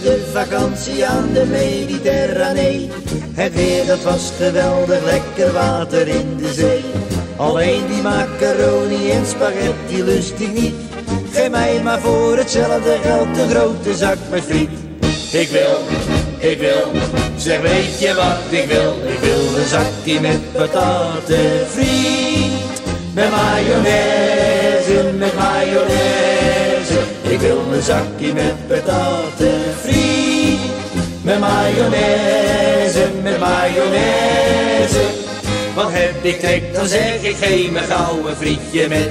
de vakantie aan de Mediterranee. Het weer dat was geweldig, lekker water in de zee. Alleen die macaroni en spaghetti lust ik niet. Geef mij maar voor hetzelfde geld een grote zak met friet. Ik wil, ik wil, zeg weet je wat ik wil? Ik wil een zakje met pataten friet. Met mayonaise, met mayonaise. Wil een zakje met pataten friet. Met mayonaise, met mayonaise. Wat heb ik trek, dan zeg ik geef me gauw een frietje met.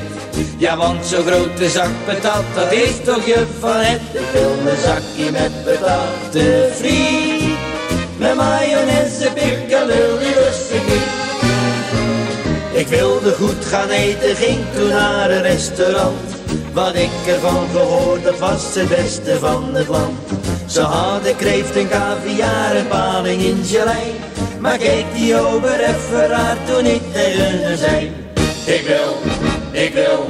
Ja, want zo'n grote zak patat, dat is toch je van het. Ik wil een zakje met pataten friet. Met mayonaise, die lust ik niet. Ik wilde goed gaan eten, ging toen naar een restaurant. Wat ik ervan gehoord, dat was het beste van het land. Ze hadden kreeft en caviar en paling in gelei. Maar keek die ober raar toen ik tegen haar zei. Ik wil, ik wil,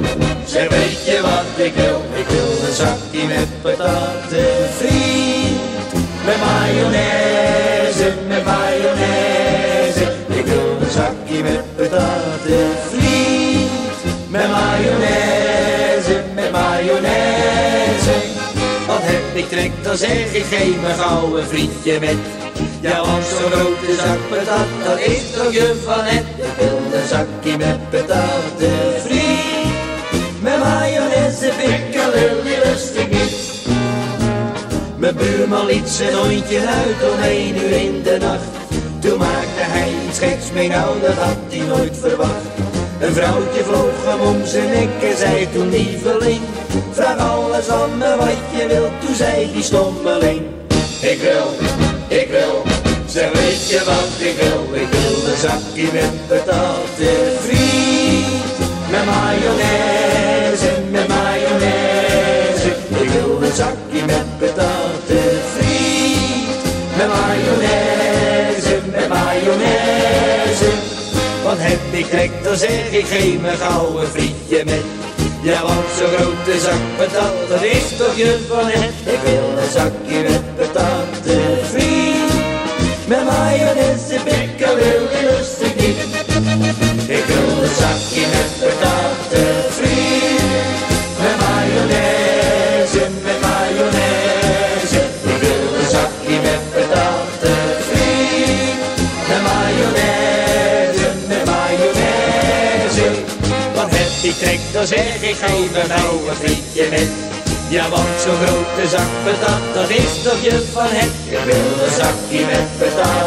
zeg weet je wat ik wil? Ik wil een zakje met pataten friet. Met mayonaise, met mayonaise. Ik wil een zakje met pataten friet. Met mayonaise, mayonaise. Wat heb ik trek, dan zeg ik geef me gauw een frietje met. Ja, want zo'n grote zak patat, dat is toch je van het. Ik een zakje met pataten friet. Met mayonaise, pikkelul, die lust niet. Mijn buurman liet zijn hondje uit om één uur in de nacht. Toen maakte hij iets geks mee, nou dat had hij nooit verwacht. Een vrouwtje vloog hem om zijn nek en zei toen lieveling. Alles aan me wat je wilt, toen zei die stommeling. Ik wil, ik wil, zeg weet je wat ik wil? Ik wil een zakje met pataten friet. Met mayonaise, met mayonaise. Ik wil een zakje met pataten friet. Met mayonaise, met mayonaise. Wat heb ik trek, dan zeg ik geef me gauw een frietje met. Ja, want zo'n grote zak patat, dat is toch je van het. Ik wil een zakje met die trekt, dan zeg ik geef me nou een frietje met. Ja, want zo'n grote zak patat, dat is toch je van het. Ik wil een zakje met patat